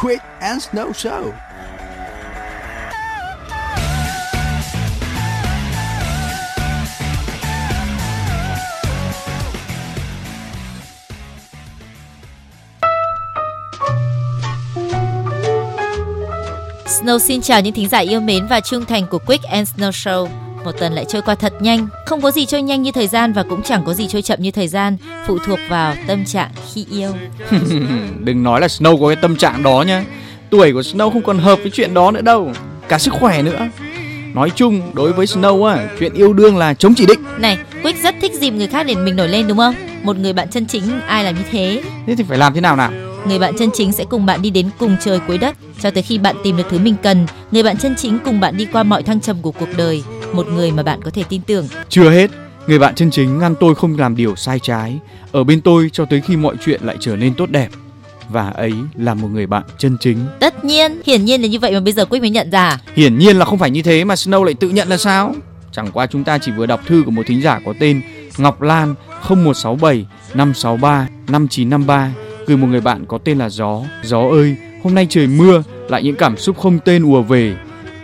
Quick and Snow Show. Snow xin chào những thính giả yêu mến và trung thành của Quick and Snow Show. Một tuần lại trôi qua thật nhanh, không có gì trôi nhanh như thời gian và cũng chẳng có gì trôi chậm như thời gian, phụ thuộc vào tâm trạng khi yêu. Đừng nói là Snow có cái tâm trạng đó nhá. Tuổi của Snow không còn hợp với chuyện đó nữa đâu, cả sức khỏe nữa. Nói chung, đối với Snow á, chuyện yêu đương là chống chỉ định. Này, Quick rất thích dìm người khác để mình nổi lên đúng không? Một người bạn chân chính ai làm như thế? Thế thì phải làm thế nào nào? Người bạn chân chính sẽ cùng bạn đi đến cùng trời cuối đất cho tới khi bạn tìm được thứ mình cần. Người bạn chân chính cùng bạn đi qua mọi thăng trầm của cuộc đời, một người mà bạn có thể tin tưởng. Chưa hết, người bạn chân chính ngăn tôi không làm điều sai trái, ở bên tôi cho tới khi mọi chuyện lại trở nên tốt đẹp. Và ấy là một người bạn chân chính. Tất nhiên, hiển nhiên là như vậy mà bây giờ Quick mới nhận ra. Hiển nhiên là không phải như thế mà Snow lại tự nhận là sao? Chẳng qua chúng ta chỉ vừa đọc thư của một thính giả có tên Ngọc Lan 0167 563 5953 gửi một người bạn có tên là Gió. Gió ơi, hôm nay trời mưa, lại những cảm xúc không tên ùa về.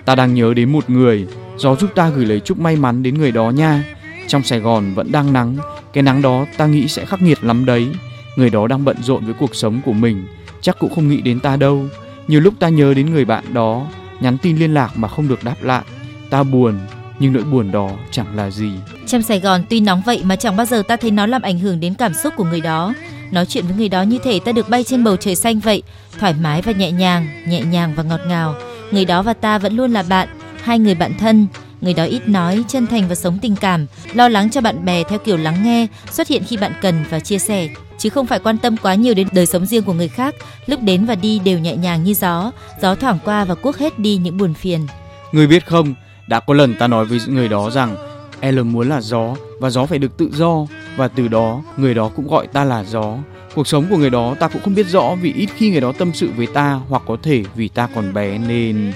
Ta đang nhớ đến một người, Gió giúp ta gửi lời chúc may mắn đến người đó nha. Trong Sài Gòn vẫn đang nắng, cái nắng đó ta nghĩ sẽ khắc nghiệt lắm đấy. Người đó đang bận rộn với cuộc sống của mình, chắc cũng không nghĩ đến ta đâu. Nhiều lúc ta nhớ đến người bạn đó, nhắn tin liên lạc mà không được đáp lại. Ta buồn, nhưng nỗi buồn đó chẳng là gì. Trong Sài Gòn tuy nóng vậy mà chẳng bao giờ ta thấy nó làm ảnh hưởng đến cảm xúc của người đó. Nói chuyện với người đó như thể ta được bay trên bầu trời xanh vậy, thoải mái và nhẹ nhàng, nhẹ nhàng và ngọt ngào. Người đó và ta vẫn luôn là bạn, hai người bạn thân. Người đó ít nói, chân thành và sống tình cảm, lo lắng cho bạn bè theo kiểu lắng nghe, xuất hiện khi bạn cần và chia sẻ, chứ không phải quan tâm quá nhiều đến đời sống riêng của người khác. Lúc đến và đi đều nhẹ nhàng như gió, gió thoảng qua và cuốc hết đi những buồn phiền. Người biết không, đã có lần ta nói với người đó rằng L muốn là gió và gió phải được tự do và từ đó người đó cũng gọi ta là gió. Cuộc sống của người đó ta cũng không biết rõ vì ít khi người đó tâm sự với ta hoặc có thể vì ta còn bé nên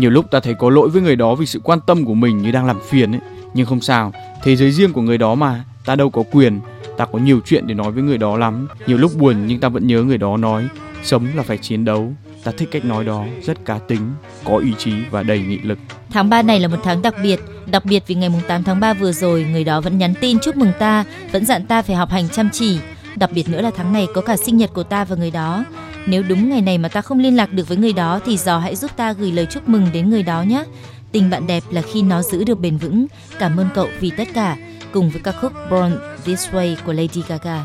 nhiều lúc ta thấy có lỗi với người đó vì sự quan tâm của mình như đang làm phiền ấy. Nhưng không sao, thế giới riêng của người đó mà, ta đâu có quyền. Ta có nhiều chuyện để nói với người đó lắm. Nhiều lúc buồn nhưng ta vẫn nhớ người đó nói, sống là phải chiến đấu. Ta thích cách nói đó, rất cá tính, có ý chí và đầy nghị lực. Tháng 3 này là một tháng đặc biệt, đặc biệt vì ngày mùng 8 tháng 3 vừa rồi, người đó vẫn nhắn tin chúc mừng ta, vẫn dặn ta phải học hành chăm chỉ. Đặc biệt nữa là tháng này có cả sinh nhật của ta và người đó. Nếu đúng ngày này mà ta không liên lạc được với người đó thì giò hãy giúp ta gửi lời chúc mừng đến người đó nhé. Tình bạn đẹp là khi nó giữ được bền vững. Cảm ơn cậu vì tất cả. Cùng với ca khúc Born This Way của Lady Gaga.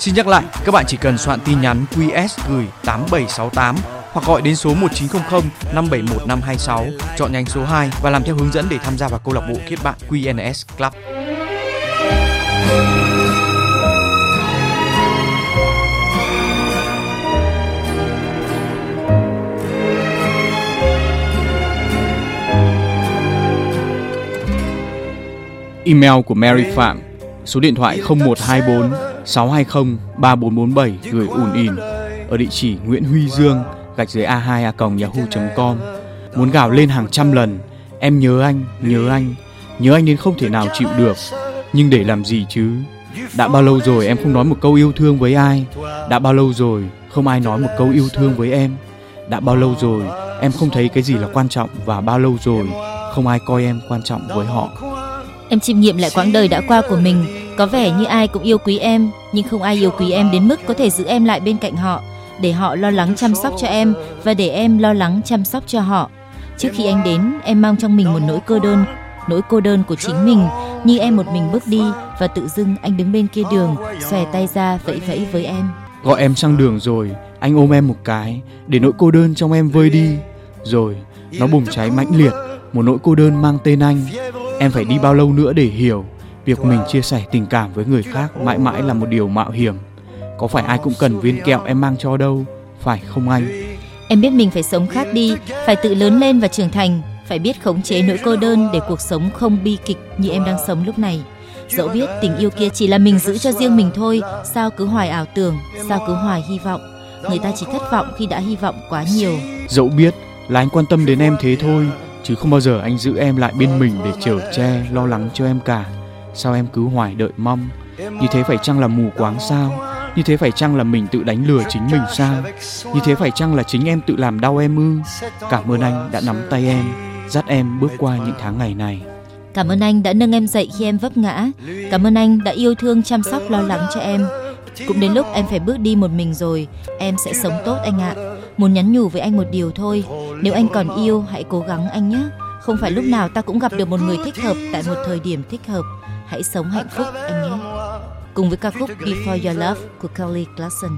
Xin nhắc lại, các bạn chỉ cần soạn tin nhắn QS gửi 8768 hoặc gọi đến số 1900 571 526 chọn nhánh số 2 và làm theo hướng dẫn để tham gia vào câu lạc bộ kết bạn QNS Club. Email của Mary Phạm, số điện thoại 0124 620 3447 gửi ùn ỉn ở địa chỉ Nguyễn Huy Dương gạch dưới a2 a yahoo.com. Muốn gào lên hàng trăm lần, em nhớ anh, nhớ anh, nhớ anh đến không thể nào chịu được. Nhưng để làm gì chứ? Đã bao lâu rồi em không nói một câu yêu thương với ai? Đã bao lâu rồi không ai nói một câu yêu thương với em? Đã bao lâu rồi em không thấy cái gì là quan trọng và bao lâu rồi không ai coi em quan trọng với họ? Em chiêm nghiệm lại quãng đời đã qua của mình, có vẻ như ai cũng yêu quý em, nhưng không ai yêu quý em đến mức có thể giữ em lại bên cạnh họ, để họ lo lắng chăm sóc cho em và để em lo lắng chăm sóc cho họ. Trước khi anh đến, em mang trong mình một nỗi cô đơn, nỗi cô đơn của chính mình, như em một mình bước đi và tự dưng anh đứng bên kia đường, xòe tay ra vẫy vẫy với em. Gọi em sang đường rồi, anh ôm em một cái, để nỗi cô đơn trong em vơi đi. Rồi, nó bùng cháy mãnh liệt, một nỗi cô đơn mang tên anh em phải đi bao lâu nữa để hiểu? Việc mình chia sẻ tình cảm với người khác mãi mãi là một điều mạo hiểm. Có phải ai cũng cần viên kẹo em mang cho đâu? Phải không anh? Em biết mình phải sống khác đi phải tự lớn lên và trưởng thành phải biết khống chế nỗi cô đơn để cuộc sống không bi kịch như em đang sống lúc này. Dẫu biết tình yêu kia chỉ là mình giữ cho riêng mình thôi sao cứ hoài ảo tưởng sao cứ hoài hy vọng? Người ta chỉ thất vọng khi đã hy vọng quá nhiều. Dẫu biết là anh quan tâm đến em thế thôi chứ không bao giờ anh giữ em lại bên mình để chở che, lo lắng cho em cả. Sao em cứ hoài đợi mong? Như thế phải chăng là mù quáng sao? Như thế phải chăng là mình tự đánh lừa chính mình sao? Như thế phải chăng là chính em tự làm đau em ư? Cảm ơn anh đã nắm tay em, dắt em bước qua những tháng ngày này. Cảm ơn anh đã nâng em dậy khi em vấp ngã. Cảm ơn anh đã yêu thương, chăm sóc, lo lắng cho em. Cũng đến lúc em phải bước đi một mình rồi, em sẽ sống tốt anh ạ muốn nhắn nhủ với anh một điều thôi. Nếu anh còn yêu, hãy cố gắng anh nhé. Không phải lúc nào ta cũng gặp được một người thích hợp tại một thời điểm thích hợp. Hãy sống hạnh phúc, anh nhé. Cùng với ca khúc Before Your Love của Kelly Clarkson.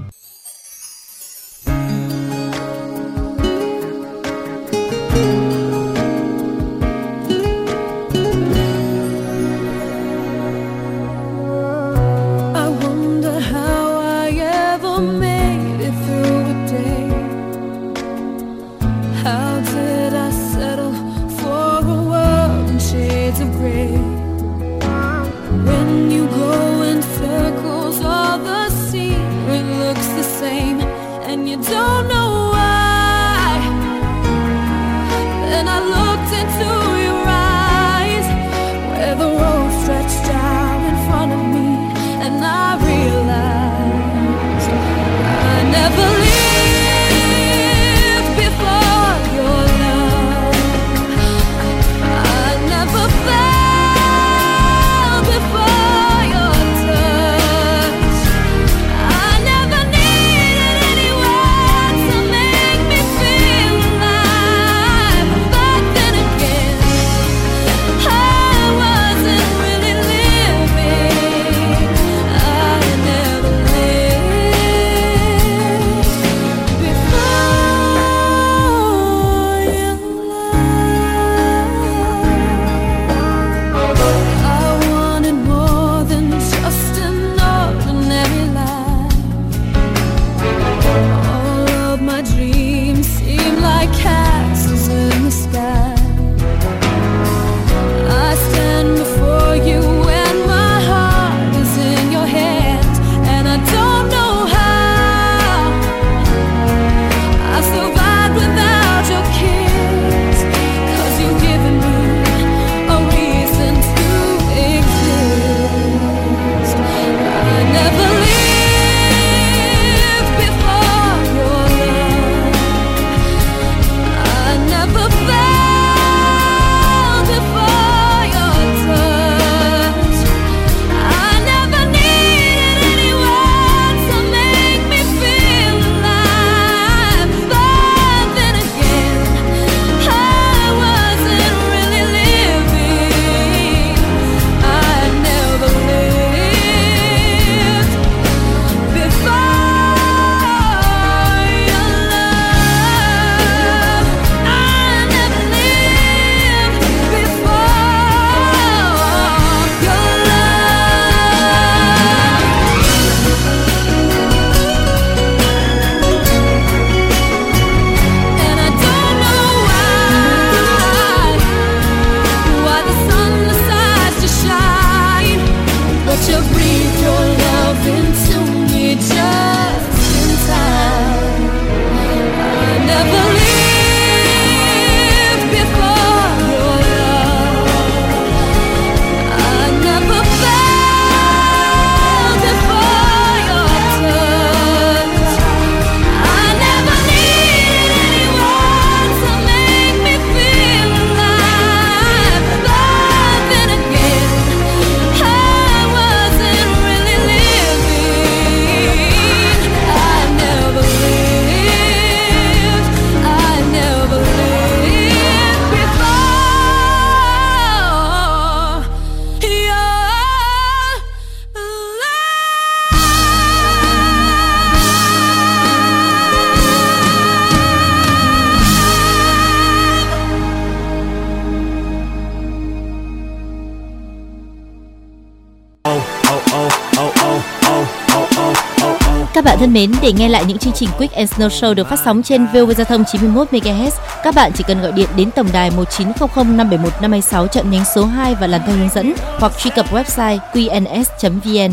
Thân mến, để nghe lại những chương trình Quick and Snow Show được phát sóng trên VOV Giao thông 91 MHz, các bạn chỉ cần gọi điện đến tổng đài 1900 571 526 chọn nhánh số 2 và làm theo hướng dẫn hoặc truy cập website qns.vn.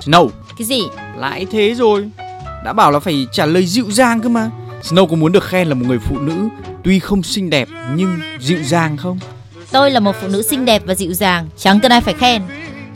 Snow, Cái gì? lại thế rồi. Đã bảo là phải trả lời dịu dàng cơ mà. Snow có muốn được khen là một người phụ nữ tuy không xinh đẹp nhưng dịu dàng không? Tôi là một phụ nữ xinh đẹp và dịu dàng, chẳng cần ai phải khen.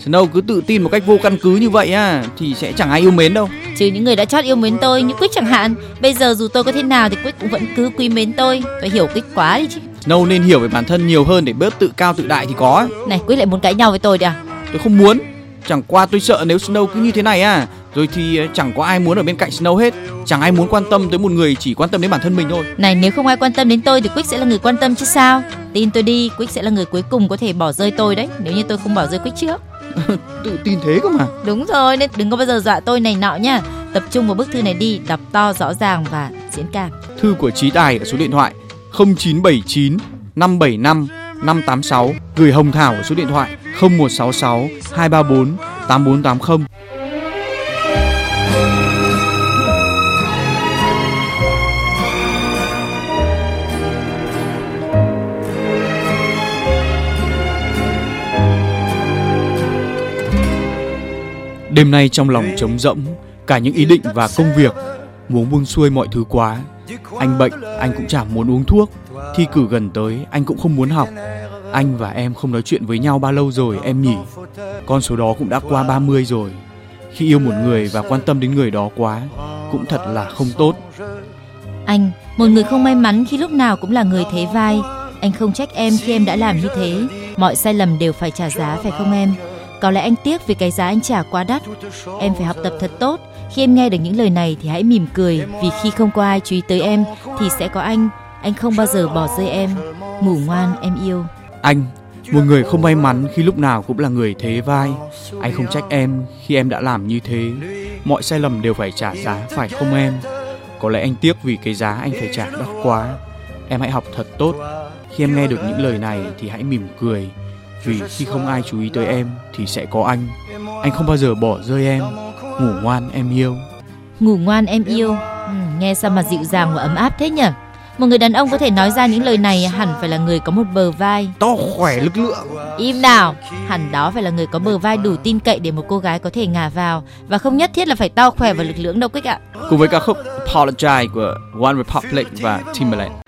Snow cứ tự tin một cách vô căn cứ như vậy á thì sẽ chẳng ai yêu mến đâu. Trừ những người đã chót yêu mến tôi như Quick chẳng hạn. Bây giờ dù tôi có thế nào thì Quick cũng vẫn cứ quý mến tôi. Tôi hiểu Quick quá đi chứ. Snow nên hiểu về bản thân nhiều hơn để bớt tự cao tự đại thì có. Này Quick lại muốn cãi nhau với tôi đi à? Tôi không muốn. Chẳng qua tôi sợ nếu Snow cứ như thế này à rồi thì ờ, chẳng có ai muốn ở bên cạnh Snow hết. Chẳng ai muốn quan tâm tới một người chỉ quan tâm đến bản thân mình thôi. Này nếu không ai quan tâm đến tôi thì Quick sẽ là người quan tâm chứ sao? Tin tôi đi, Quick sẽ là người cuối cùng có thể bỏ rơi tôi đấy. Nếu như tôi không bỏ rơi Quick trước. Tự tin thế cơ mà. Đúng rồi, nên đừng có bao giờ dọa tôi này nọ nhá. Tập trung vào bức thư này đi, đọc to rõ ràng và diễn cảm. Thư của Trí Tài ở số điện thoại 0979 575 586 gửi Hồng Thảo ở số điện thoại 0166 234 8480. Đêm nay trong lòng trống rỗng, cả những ý định và công việc, muốn buông xuôi mọi thứ quá. Anh bệnh, anh cũng chẳng muốn uống thuốc. Thi cử gần tới, anh cũng không muốn học. Anh và em không nói chuyện với nhau bao lâu rồi em nhỉ? Con số đó cũng đã qua 30 rồi. Khi yêu một người và quan tâm đến người đó quá, cũng thật là không tốt. Anh, một người không may mắn khi lúc nào cũng là người thế vai. Anh không trách em khi em đã làm như thế. Mọi sai lầm đều phải trả giá phải không em? Có lẽ anh tiếc vì cái giá anh trả quá đắt. Em phải học tập thật tốt. Khi em nghe được những lời này thì hãy mỉm cười vì khi không có ai chú ý tới em thì sẽ có anh. Anh không bao giờ bỏ rơi em. Ngủ ngoan em yêu. Anh, một người không may mắn khi lúc nào cũng là người thế vai. Anh không trách em khi em đã làm như thế. Mọi sai lầm đều phải trả giá phải không em? Có lẽ anh tiếc vì cái giá anh phải trả đắt quá. Em hãy học thật tốt. Khi em nghe được những lời này thì hãy mỉm cười. Vì khi không ai chú ý tới em thì sẽ có anh. Anh không bao giờ bỏ rơi em. Ngủ ngoan em yêu. Ngủ ngoan em yêu. Ừ, nghe sao mà dịu dàng và ấm áp thế nhỉ? Một người đàn ông có thể nói ra những lời này hẳn phải là người có một bờ vai. To khỏe lực lượng. Im nào, hẳn đó phải là người có bờ vai đủ tin cậy để một cô gái có thể ngả vào và không nhất thiết là phải to khỏe và lực lượng đâu Quýt ạ. Cùng với ca khúc Apologize của One Republic và Timberlake.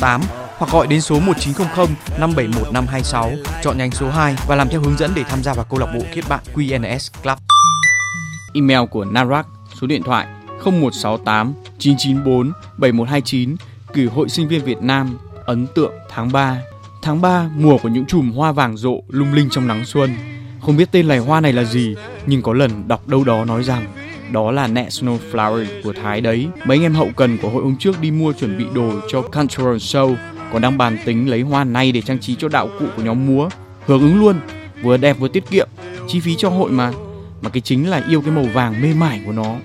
hoặc gọi đến số 1900 571 526 chọn nhánh số 2 và làm theo hướng dẫn để tham gia vào câu lạc bộ kết bạn QNS Club. Email của Narak, số điện thoại 0168 994 7129 gửi Hội sinh viên Việt Nam ấn tượng tháng 3 Tháng 3, mùa của những chùm hoa vàng rộ lung linh trong nắng xuân. Không biết tên loài hoa này là gì, nhưng có lần đọc đâu đó nói rằng đó là nẹ Snowflower của Thái đấy. Mấy anh em hậu cần của hội hôm trước đi mua chuẩn bị đồ cho Cultural Show, còn đang bàn tính lấy hoa này để trang trí cho đạo cụ của nhóm múa. Hưởng ứng luôn, vừa đẹp vừa tiết kiệm, chi phí cho hội mà. Mà cái chính là yêu cái màu vàng mê mải của nó.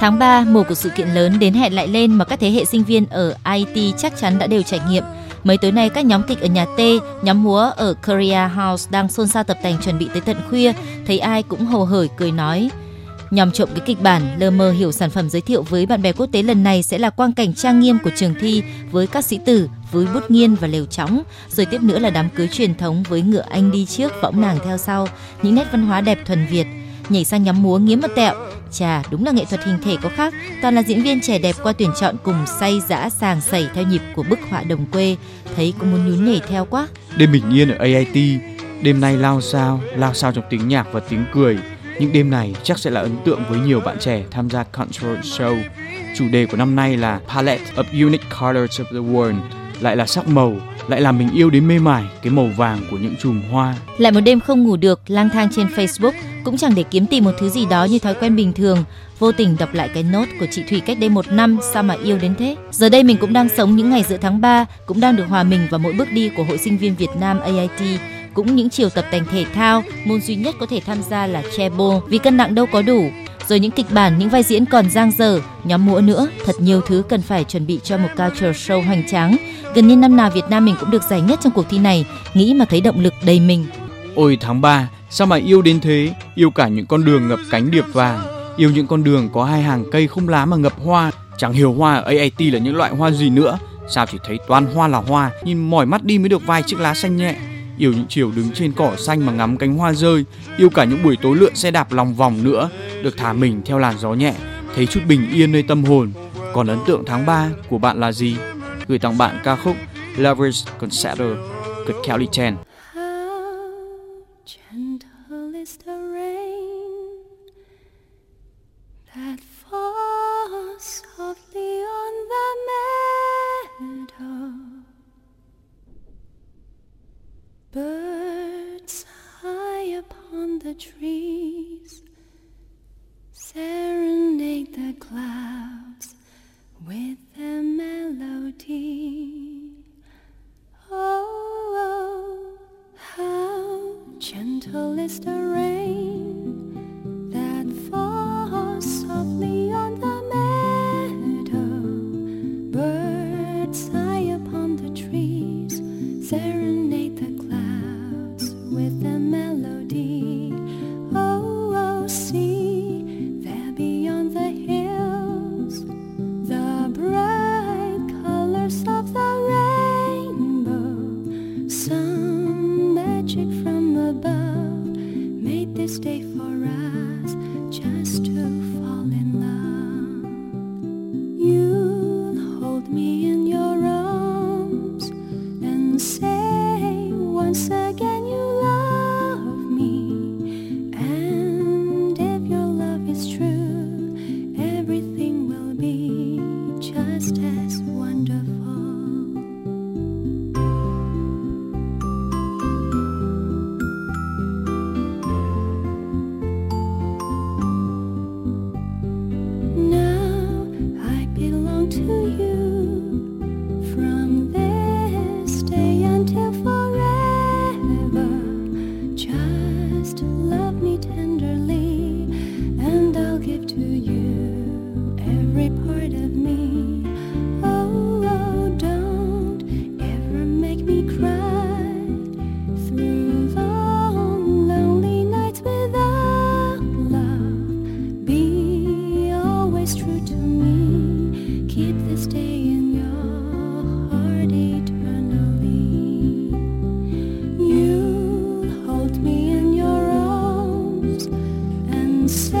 Tháng 3, mùa của sự kiện lớn đến hẹn lại lên mà các thế hệ sinh viên ở IT chắc chắn đã đều trải nghiệm. Mấy tối nay các nhóm kịch ở nhà T, nhóm múa ở Korea House đang xôn xao tập tành chuẩn bị tới tận khuya, thấy ai cũng hồ hởi cười nói. Nhòm trộm cái kịch bản, lơ mơ hiểu sản phẩm giới thiệu với bạn bè quốc tế lần này sẽ là quang cảnh trang nghiêm của trường thi với các sĩ tử, với bút nghiên và lều chóng, rồi tiếp nữa là đám cưới truyền thống với ngựa anh đi trước, võng nàng theo sau, những nét văn hóa đẹp thuần Việt nhảy sang nhắm múa nghiếm mật tẹo. Chà, đúng là nghệ thuật hình thể có khác, toàn là diễn viên trẻ đẹp qua tuyển chọn cùng say dã sàng sẩy theo nhịp của bức họa đồng quê, thấy cũng muốn nhún nhảy theo quá. Đêm bình yên ở AIT, đêm nay lao sao, lao sao trong tiếng nhạc và tiếng cười. Những đêm này chắc sẽ là ấn tượng với nhiều bạn trẻ tham gia Control Show. Chủ đề của năm nay là Palette of Unique Colors of the World, lại là sắc màu, lại làm mình yêu đến mê mải cái màu vàng của những chùm hoa. Lại một đêm không ngủ được, lang thang trên Facebook cũng chẳng để kiếm tìm một thứ gì đó như thói quen bình thường. Vô tình đọc lại cái nốt của chị Thủy cách đây một năm, sao mà yêu đến thế? Giờ đây mình cũng đang sống những ngày giữa tháng 3, cũng đang được hòa mình vào mỗi bước đi của Hội sinh viên Việt Nam AIT cũng những chiều tập tành thể thao, môn duy nhất có thể tham gia là treble vì cân nặng đâu có đủ. Rồi những kịch bản, những vai diễn còn giang dở, nhóm múa nữa, thật nhiều thứ cần phải chuẩn bị cho một culture show hoành tráng. Gần như năm nào Việt Nam mình cũng được giải nhất trong cuộc thi này, nghĩ mà thấy động lực đầy mình. Ôi tháng 3, sao mà yêu đến thế, yêu cả những con đường ngập cánh điệp vàng, yêu những con đường có hai hàng cây không lá mà ngập hoa, chẳng hiểu hoa ở AIT là những loại hoa gì nữa, sao chỉ thấy toàn hoa là hoa, nhìn mỏi mắt đi mới được vài chiếc lá xanh nhẹ yêu những chiều đứng trên cỏ xanh mà ngắm cánh hoa rơi, yêu cả những buổi tối lượn xe đạp lòng vòng nữa, được thả mình theo làn gió nhẹ, thấy chút bình yên nơi tâm hồn. Còn ấn tượng tháng 3 của bạn là gì? Gửi tặng bạn ca khúc Lovers Concerto của Kelly Chen. The trees serenade the clouds with their melody. Oh, oh how gentle is the rain Các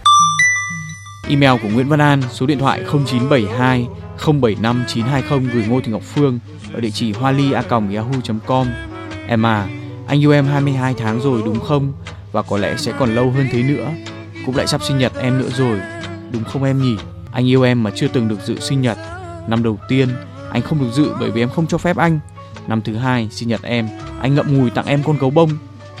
Email của Nguyễn Văn An, số điện thoại 0972 075 920 gửi Ngô Thị Ngọc Phương ở địa chỉ hoa ly a yahoo.com. Em à, anh yêu em 22 tháng rồi đúng không? Và có lẽ sẽ còn lâu hơn thế nữa. Cũng lại sắp sinh nhật em nữa rồi, đúng không em nhỉ? Anh yêu em mà chưa từng được dự sinh nhật. Năm đầu tiên, anh không được dự bởi vì em không cho phép anh. Năm thứ hai, sinh nhật em, anh ngậm ngùi tặng em con gấu bông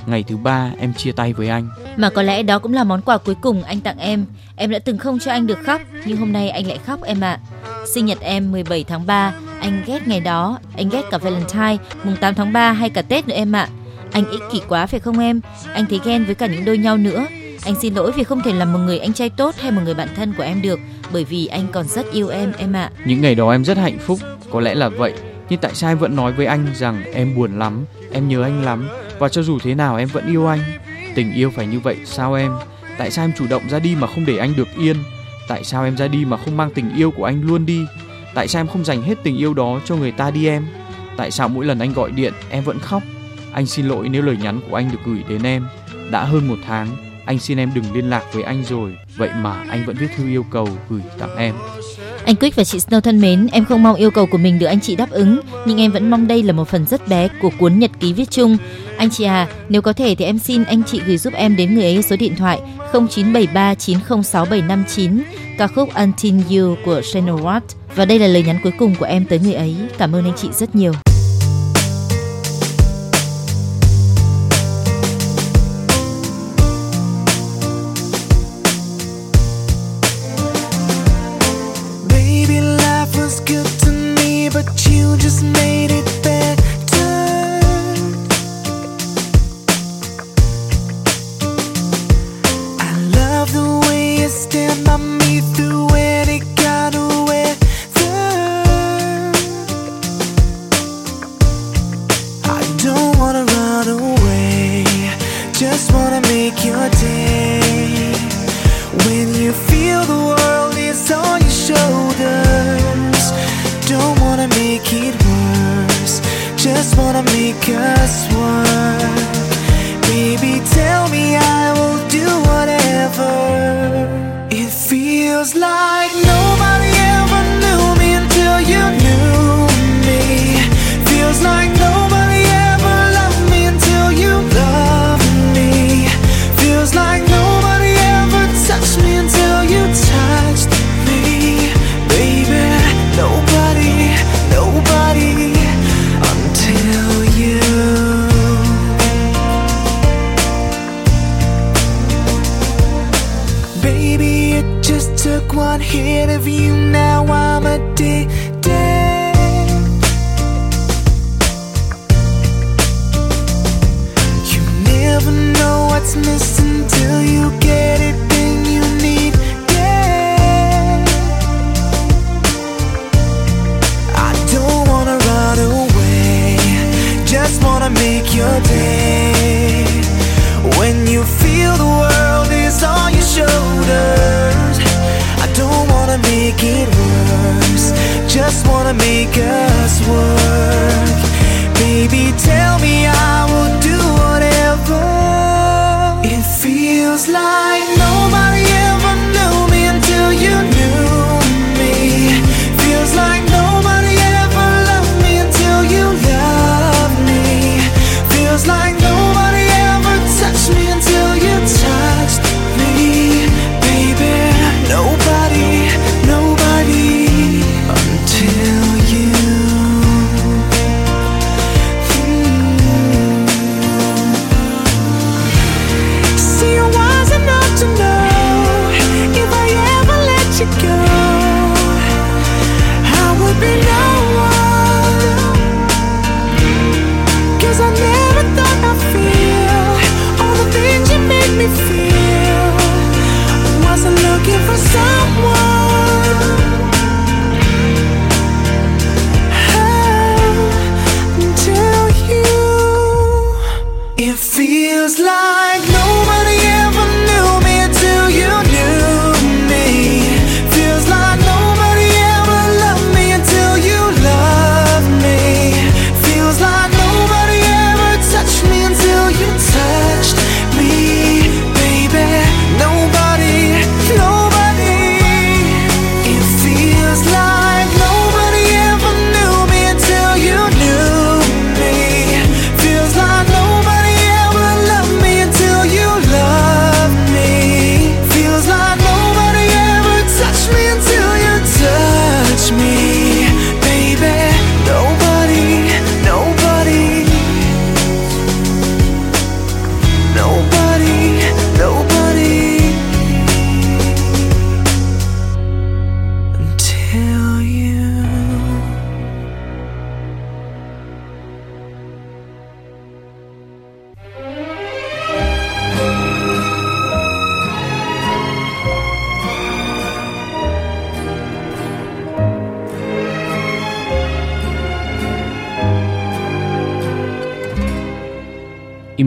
Ngày thứ ba em chia tay với anh. Mà có lẽ đó cũng là món quà cuối cùng anh tặng em. Em đã từng không cho anh được khóc, nhưng hôm nay anh lại khóc em ạ. À. Sinh nhật em 17 tháng 3, anh ghét ngày đó, anh ghét cả Valentine, mùng 8 tháng 3 hay cả Tết nữa em ạ. À. Anh ích kỷ quá phải không em? Anh thấy ghen với cả những đôi nhau nữa. Anh xin lỗi vì không thể làm một người anh trai tốt hay một người bạn thân của em được, bởi vì anh còn rất yêu em em ạ. À. Những ngày đó em rất hạnh phúc, có lẽ là vậy. Nhưng tại sao em vẫn nói với anh rằng em buồn lắm, em nhớ anh lắm và cho dù thế nào em vẫn yêu anh tình yêu phải như vậy, sao em? Tại sao em chủ động ra đi mà không để anh được yên? Tại sao em ra đi mà không mang tình yêu của anh luôn đi? Tại sao em không dành hết tình yêu đó cho người ta đi em? Tại sao mỗi lần anh gọi điện, em vẫn khóc? Anh xin lỗi nếu lời nhắn của anh được gửi đến em đã hơn một tháng anh xin em đừng liên lạc với anh rồi vậy mà anh vẫn viết thư yêu cầu gửi tặng em anh Quick và chị Snow thân mến, em không mong yêu cầu của mình được anh chị đáp ứng, nhưng em vẫn mong đây là một phần rất bé của cuốn nhật ký viết chung. Anh chị à, nếu có thể thì em xin anh chị gửi giúp em đến người ấy số điện thoại 0973 906 759 ca khúc Until You của Shannon Watt. Và đây là lời nhắn cuối cùng của em tới người ấy. Cảm ơn anh chị rất nhiều.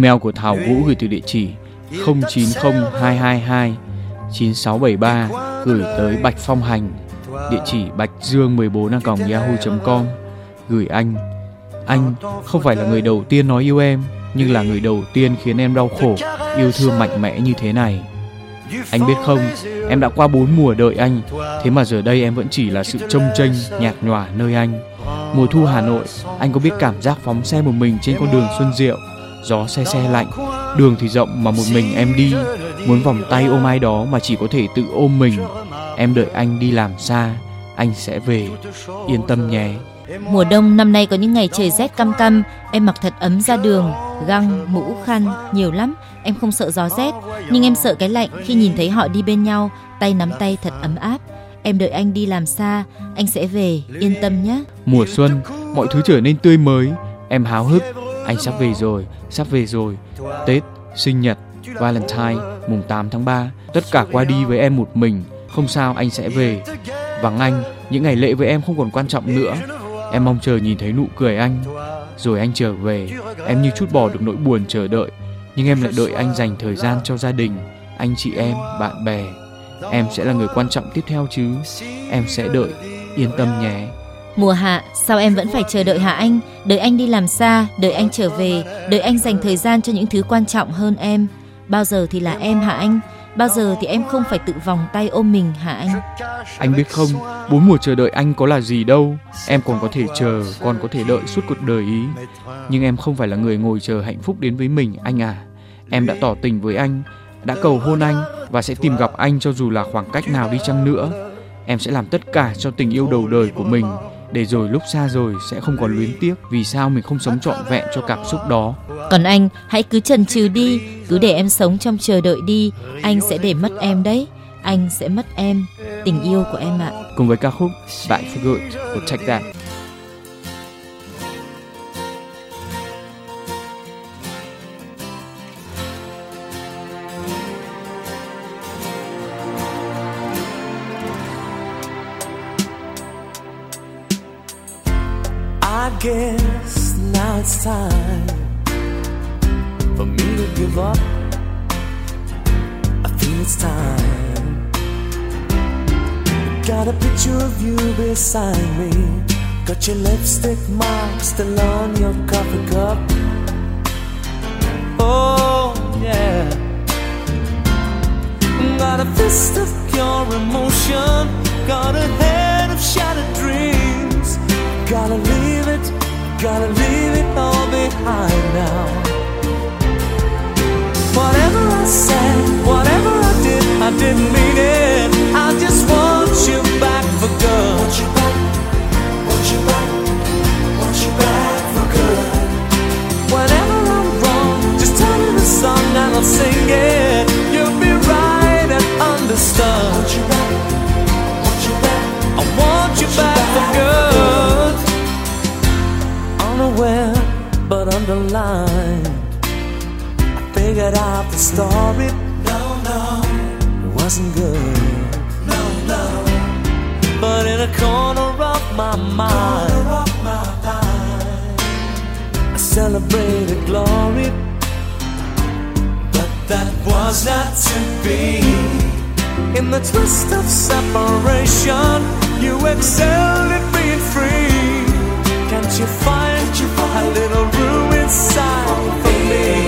Email của Thảo Vũ gửi từ địa chỉ 090222 9673 gửi tới Bạch Phong Hành, địa chỉ bạch dương 14 yahoo.com gửi anh. Anh không phải là người đầu tiên nói yêu em, nhưng là người đầu tiên khiến em đau khổ, yêu thương mạnh mẽ như thế này. Anh biết không, em đã qua bốn mùa đợi anh, thế mà giờ đây em vẫn chỉ là sự trông tranh, nhạt nhòa nơi anh. Mùa thu Hà Nội, anh có biết cảm giác phóng xe một mình trên con đường Xuân Diệu gió xe xe lạnh đường thì rộng mà một mình em đi. Muốn vòng tay ôm ai đó mà chỉ có thể tự ôm mình. Em đợi anh đi làm xa anh sẽ về. Yên tâm nhé. Mùa đông năm nay có những ngày trời rét căm căm em mặc thật ấm ra đường găng mũ khăn nhiều lắm. Em không sợ gió rét nhưng em sợ cái lạnh khi nhìn thấy họ đi bên nhau tay nắm tay thật ấm áp. Em đợi anh đi làm xa anh sẽ về. Yên tâm nhé. Mùa xuân mọi thứ trở nên tươi mới. Em háo hức anh sắp về rồi, sắp về rồi. Tết, sinh nhật, Valentine, mùng 8 tháng 3, tất cả qua đi với em một mình. Không sao, anh sẽ về. Vắng anh, những ngày lễ với em không còn quan trọng nữa. Em mong chờ nhìn thấy nụ cười anh. Rồi anh trở về, em như chút bỏ được nỗi buồn chờ đợi. Nhưng em lại đợi anh dành thời gian cho gia đình, anh chị em, bạn bè. Em sẽ là người quan trọng tiếp theo chứ. Em sẽ đợi, yên tâm nhé. Mùa hạ, sao em vẫn phải chờ đợi Hạ Anh? Đợi anh đi làm xa, đợi anh trở về, đợi anh dành thời gian cho những thứ quan trọng hơn em. Bao giờ thì là em Hạ Anh? Bao giờ thì em không phải tự vòng tay ôm mình Hạ Anh? Anh biết không, bốn mùa chờ đợi anh có là gì đâu. Em còn có thể chờ, còn có thể đợi suốt cuộc đời ý. Nhưng em không phải là người ngồi chờ hạnh phúc đến với mình anh à. Em đã tỏ tình với anh, đã cầu hôn anh và sẽ tìm gặp anh cho dù là khoảng cách nào đi chăng nữa. Em sẽ làm tất cả cho tình yêu đầu đời của mình để rồi lúc xa rồi sẽ không còn luyến tiếc vì sao mình không sống trọn vẹn cho cảm xúc đó. Còn anh, hãy cứ chần chừ đi, cứ để em sống trong chờ đợi đi, anh sẽ để mất em đấy. Anh sẽ mất em, tình yêu của em ạ. Cùng với ca khúc Back for Good của Take That. Celebrated glory, but that was not to be. In the twist of separation, you excelled at being free. Can't you find a little room inside for me?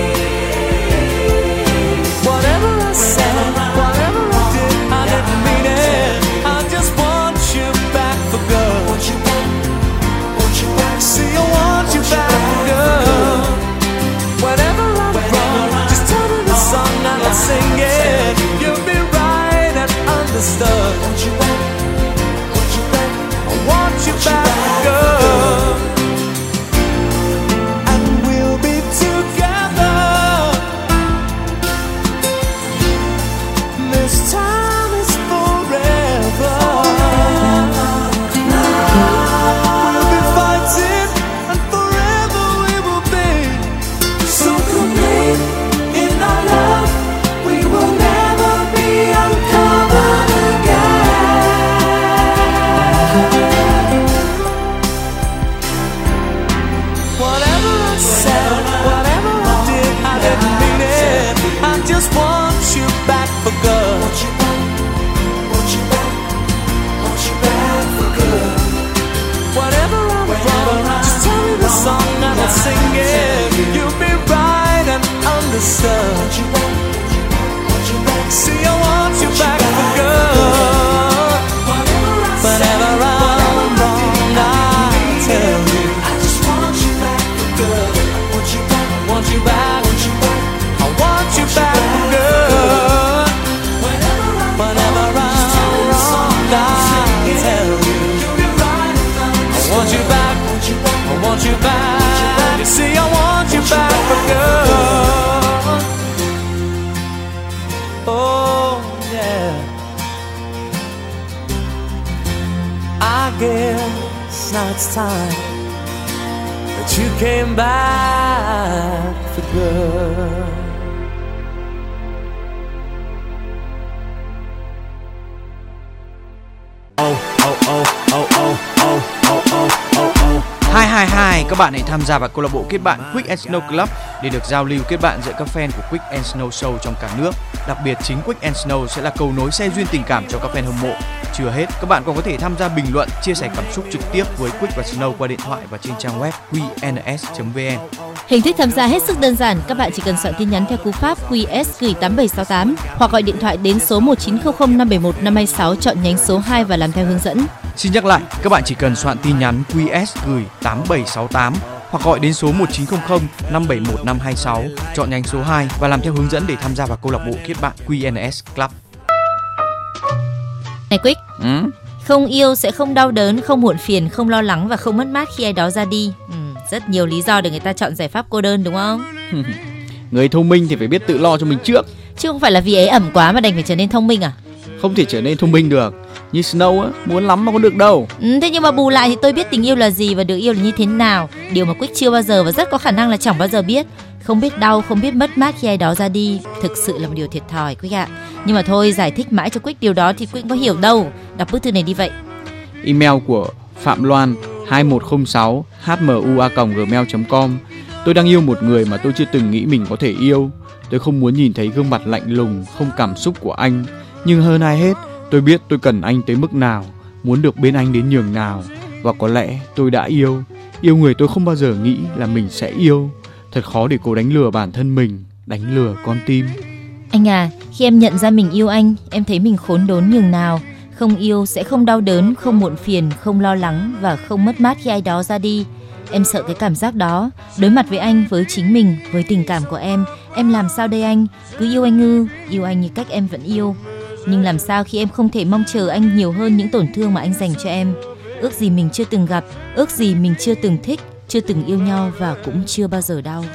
the sun. It's time that you came back for good. Các bạn hãy tham gia vào câu lạc bộ kết bạn Quick and Snow Club để được giao lưu kết bạn giữa các fan của Quick and Snow Show trong cả nước. Đặc biệt chính Quick and Snow sẽ là cầu nối xe duyên tình cảm cho các fan hâm mộ. Chưa hết, các bạn còn có thể tham gia bình luận, chia sẻ cảm xúc trực tiếp với Quick và Snow qua điện thoại và trên trang web qns.vn. Hình thức tham gia hết sức đơn giản, các bạn chỉ cần soạn tin nhắn theo cú pháp QS gửi 8768 hoặc gọi điện thoại đến số 1900 571 526 chọn nhánh số 2 và làm theo hướng dẫn. Xin nhắc lại, các bạn chỉ cần soạn tin nhắn QS gửi 8768 hoặc gọi đến số 1900 571 526 chọn nhánh số 2 và làm theo hướng dẫn để tham gia vào câu lạc bộ kết bạn QNS Club. Này Quick, Ừ? không yêu sẽ không đau đớn, không muộn phiền, không lo lắng và không mất mát khi ai đó ra đi. Ừ, rất nhiều lý do để người ta chọn giải pháp cô đơn đúng không? Người thông minh thì phải biết tự lo cho mình trước, Chứ không phải là vì ấy ẩm quá mà đành phải trở nên thông minh à? không thể trở nên thông minh được. Như Snow á, muốn lắm mà có được đâu. Ừ, thế nhưng mà bù lại thì tôi biết tình yêu là gì và được yêu là như thế nào. Điều mà Quick chưa bao giờ và rất có khả năng là chẳng bao giờ biết. Không biết đau, không biết mất mát khi ai đó ra đi. Thực sự là một điều thiệt thòi Quick ạ. Nhưng mà thôi, giải thích mãi cho Quick điều đó thì Quick có hiểu đâu. Đọc bức thư này đi vậy. Email của Phạm Loan 2106 hmua@gmail.com. Tôi đang yêu một người mà tôi chưa từng nghĩ mình có thể yêu. Tôi không muốn nhìn thấy gương mặt lạnh lùng, không cảm xúc của anh. Nhưng hơn ai hết, tôi biết tôi cần anh tới mức nào, muốn được bên anh đến nhường nào. Và có lẽ tôi đã yêu. Yêu người tôi không bao giờ nghĩ là mình sẽ yêu. Thật khó để cố đánh lừa bản thân mình, đánh lừa con tim. Anh à, khi em nhận ra mình yêu anh, em thấy mình khốn đốn nhường nào. Không yêu sẽ không đau đớn, không muộn phiền, không lo lắng và không mất mát khi ai đó ra đi. Em sợ cái cảm giác đó. Đối mặt với anh, với chính mình, với tình cảm của em, em làm sao đây anh? Cứ yêu anh ư? Yêu anh như cách em vẫn yêu. Nhưng làm sao khi em không thể mong chờ anh nhiều hơn những tổn thương mà anh dành cho em? Ước gì mình chưa từng gặp, ước gì mình chưa từng thích, chưa từng yêu nhau và cũng chưa bao giờ đau.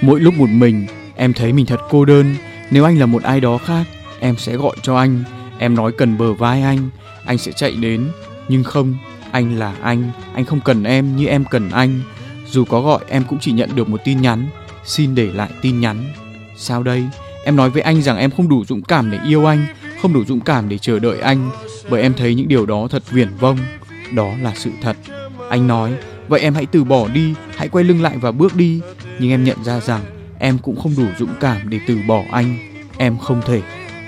Mỗi lúc một mình, em thấy mình thật cô đơn. Nếu anh là một ai đó khác, em sẽ gọi cho anh. Em nói cần bờ vai anh, anh sẽ chạy đến. Nhưng không, anh là anh, anh không cần em như em cần anh. Dù có gọi em cũng chỉ nhận được một tin nhắn, xin để lại tin nhắn. Sao đây? Em nói với anh rằng em không đủ dũng cảm để yêu anh, không đủ dũng cảm để chờ đợi anh, bởi em thấy những điều đó thật viển vông. Đó là sự thật. Anh nói, vậy em hãy từ bỏ đi, hãy quay lưng lại và bước đi. Nhưng em nhận ra rằng em cũng không đủ dũng cảm để từ bỏ anh. Em không thể.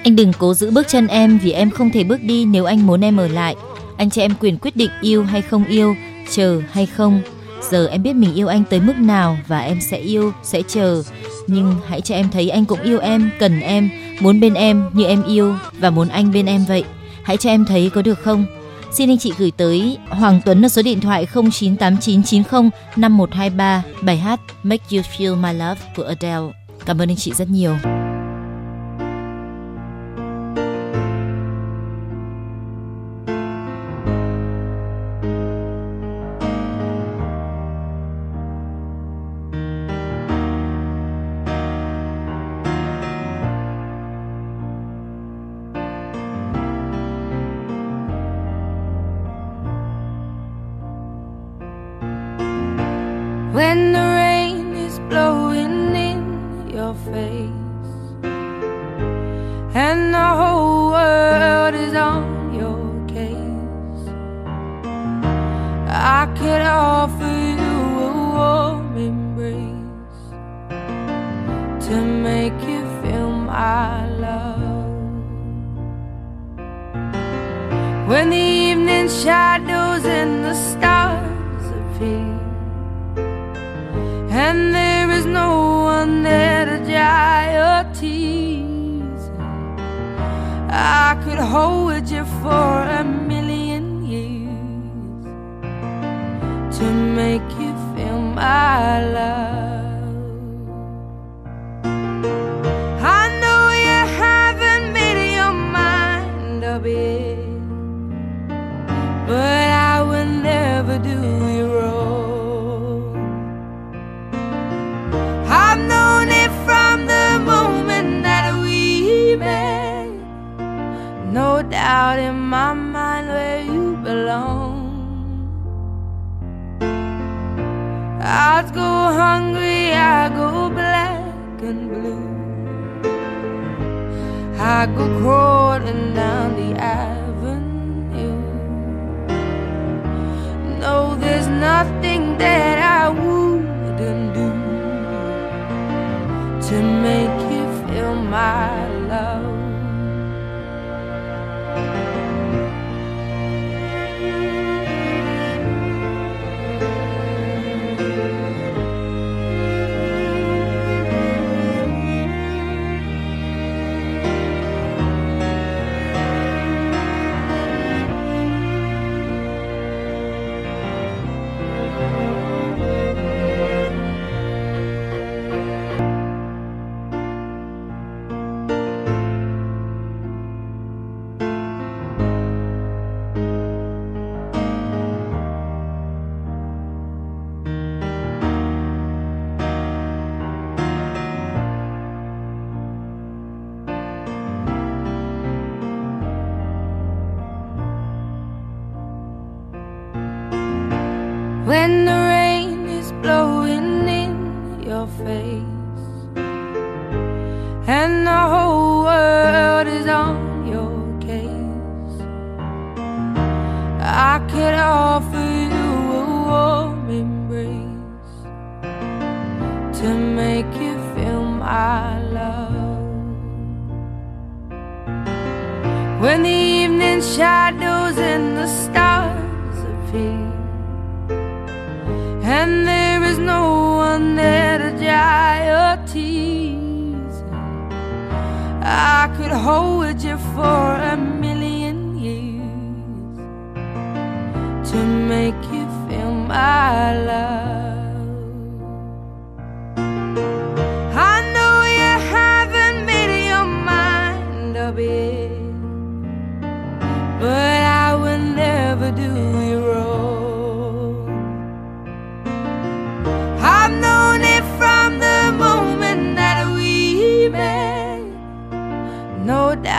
Anh đừng cố giữ bước chân em vì em không thể bước đi nếu anh muốn em ở lại. Anh cho em quyền quyết định yêu hay không yêu, chờ hay không. Giờ em biết mình yêu anh tới mức nào và em sẽ yêu, sẽ chờ. Nhưng hãy cho em thấy anh cũng yêu em, cần em, muốn bên em như em yêu và muốn anh bên em vậy. Hãy cho em thấy có được không? Xin anh chị gửi tới Hoàng Tuấn ở số điện thoại 0989905123 bài hát Make You Feel My Love của Adele. Cảm ơn anh chị rất nhiều. I'd go hungry, I go black and blue. I go crawling down the avenue. No, there's nothing that I wouldn't do to make you feel my and there is no one there to dry your tears. I could hold you for a million years to make you feel my love.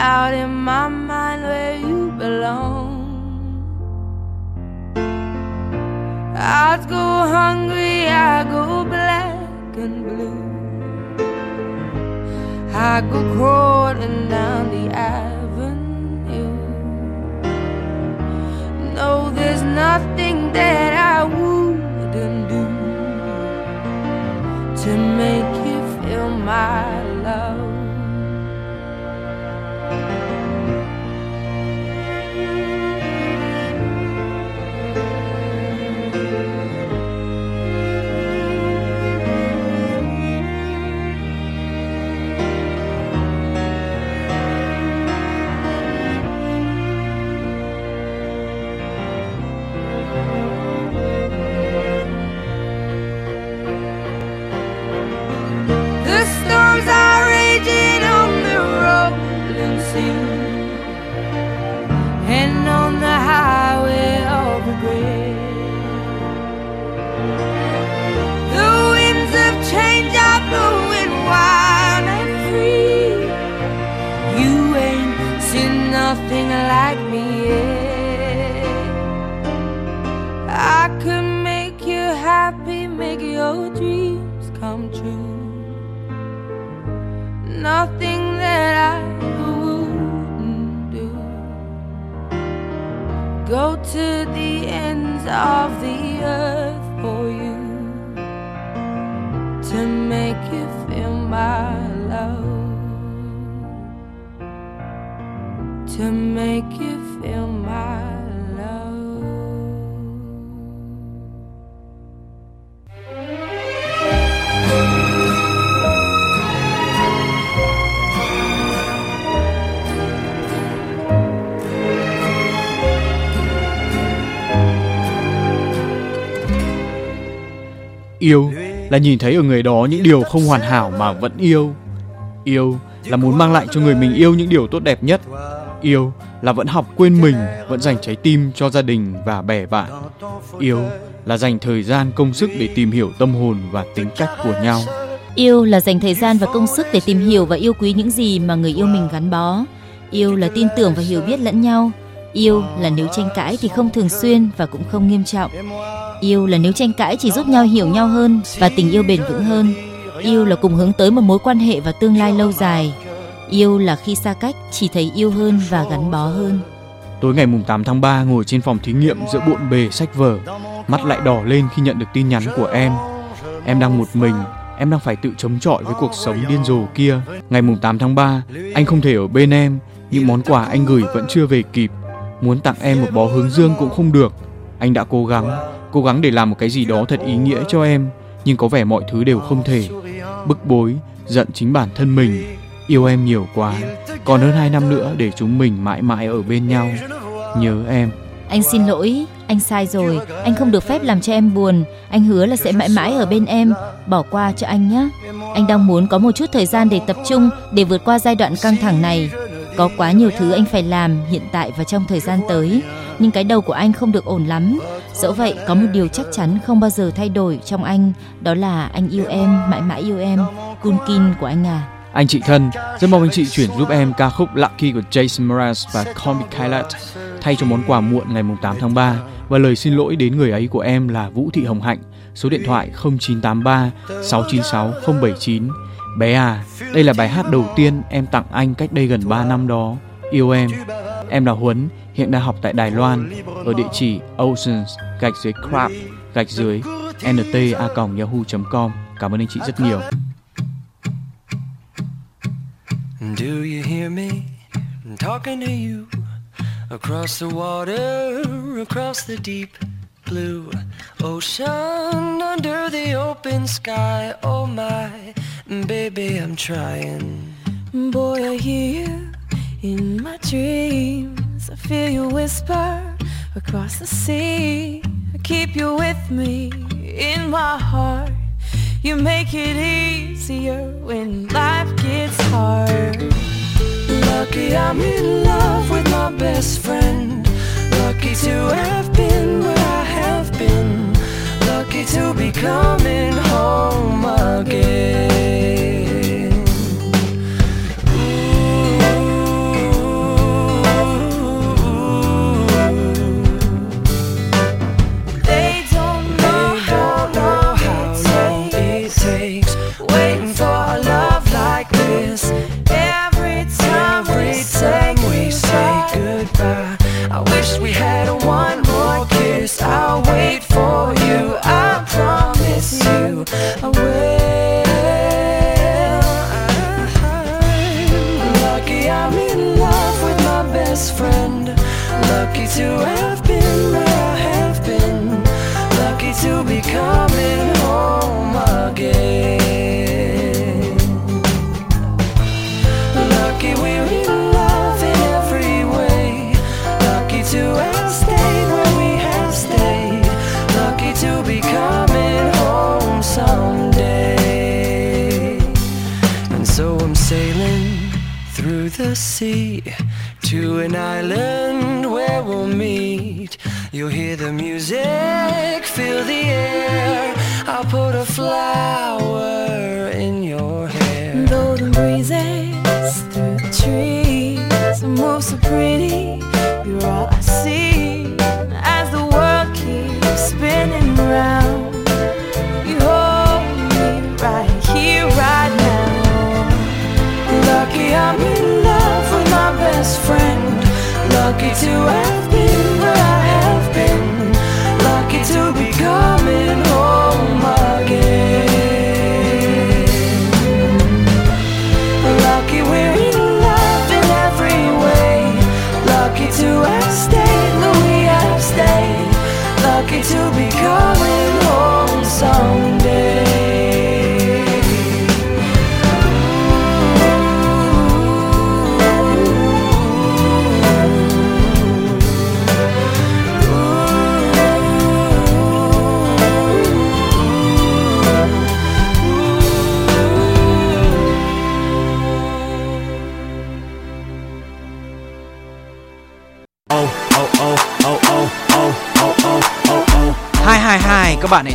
Doubt in my mind where you belong. I'd go hungry, I go black and blue. I go crawling down the avenue. No, there's nothing that I wouldn't do to make you feel my love. Of the earth for you to make you feel my love. To make you Yêu là nhìn thấy ở người đó những điều không hoàn hảo mà vẫn yêu. Yêu là muốn mang lại cho người mình yêu những điều tốt đẹp nhất. Yêu là vẫn học quên mình, vẫn dành trái tim cho gia đình và bè bạn. Yêu là dành thời gian công sức để tìm hiểu tâm hồn và tính cách của nhau. Yêu là dành thời gian và công sức để tìm hiểu và yêu quý những gì mà người yêu mình gắn bó. Yêu là tin tưởng và hiểu biết lẫn nhau. Yêu là nếu tranh cãi thì không thường xuyên và cũng không nghiêm trọng. Yêu là nếu tranh cãi chỉ giúp nhau hiểu nhau hơn và tình yêu bền vững hơn. Yêu là cùng hướng tới một mối quan hệ và tương lai lâu dài. Yêu là khi xa cách chỉ thấy yêu hơn và gắn bó hơn. Tối ngày mùng 8 tháng 3 ngồi trên phòng thí nghiệm giữa bộn bề sách vở, mắt lại đỏ lên khi nhận được tin nhắn của em. Em đang một mình, em đang phải tự chống chọi với cuộc sống điên rồ kia. Ngày mùng 8 tháng 3, anh không thể ở bên em, những món quà anh gửi vẫn chưa về kịp. Muốn tặng em một bó hướng dương cũng không được. Anh đã cố gắng, cố gắng để làm một cái gì đó thật ý nghĩa cho em, nhưng có vẻ mọi thứ đều không thể. Bức bối, giận chính bản thân mình, yêu em nhiều quá. Còn hơn hai năm nữa để chúng mình mãi mãi ở bên nhau. Nhớ em. Anh xin lỗi, anh sai rồi, anh không được phép làm cho em buồn. Anh hứa là sẽ mãi mãi ở bên em, bỏ qua cho anh nhé. Anh đang muốn có một chút thời gian để tập trung để vượt qua giai đoạn căng thẳng này. Có quá nhiều thứ anh phải làm hiện tại và trong thời gian tới, nhưng cái đầu của anh không được ổn lắm. Dẫu vậy, có một điều chắc chắn không bao giờ thay đổi trong anh, đó là anh yêu em, mãi mãi yêu em. Kunkin của anh à. Anh chị thân, rất mong anh chị chuyển giúp em ca khúc Lucky của Jason Mraz và Call Me Kailat thay cho món quà muộn ngày 8 tháng 3 và lời xin lỗi đến người ấy của em là Vũ Thị Hồng Hạnh, số điện thoại 0983 696 079. Bé à, đây là bài hát đầu tiên em tặng anh cách đây gần 3 năm đó. Yêu em. Em là Huấn, hiện đang học tại Đài Loan ở địa chỉ oceans gạch dưới crab gạch dưới nta.yahoo.com. Cảm ơn anh chị rất nhiều. Do you hear me I'm talking to you across the water, across the deep blue ocean, under the open sky? Oh my Mm, baby, I'm trying. Boy, I hear you In my dreams, I feel you whisper across the sea. I keep you with me in my heart. You make it easier when life gets hard. Lucky I'm in love with my best friend. Lucky to have to be coming home again. To have các bạn hãy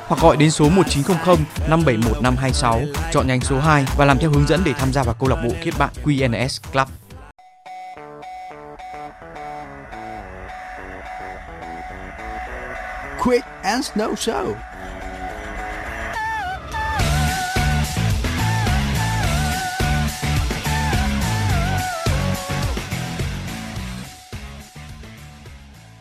hoặc gọi đến số 1900 571 526 chọn nhánh số 2 và làm theo hướng dẫn để tham gia vào câu lạc bộ kết bạn QNS Club. Quick and Snow Show